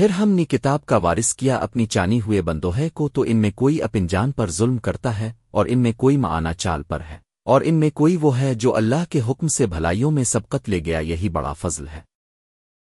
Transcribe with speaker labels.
Speaker 1: پھر ہم نے کتاب کا وارث کیا اپنی چانی ہوئے بندوہے کو تو ان میں کوئی اپن جان پر ظلم کرتا ہے اور ان میں کوئی معانہ چال پر ہے اور ان میں کوئی وہ ہے جو اللہ کے حکم سے بھلائیوں میں سبقت لے گیا یہی بڑا فضل ہے۔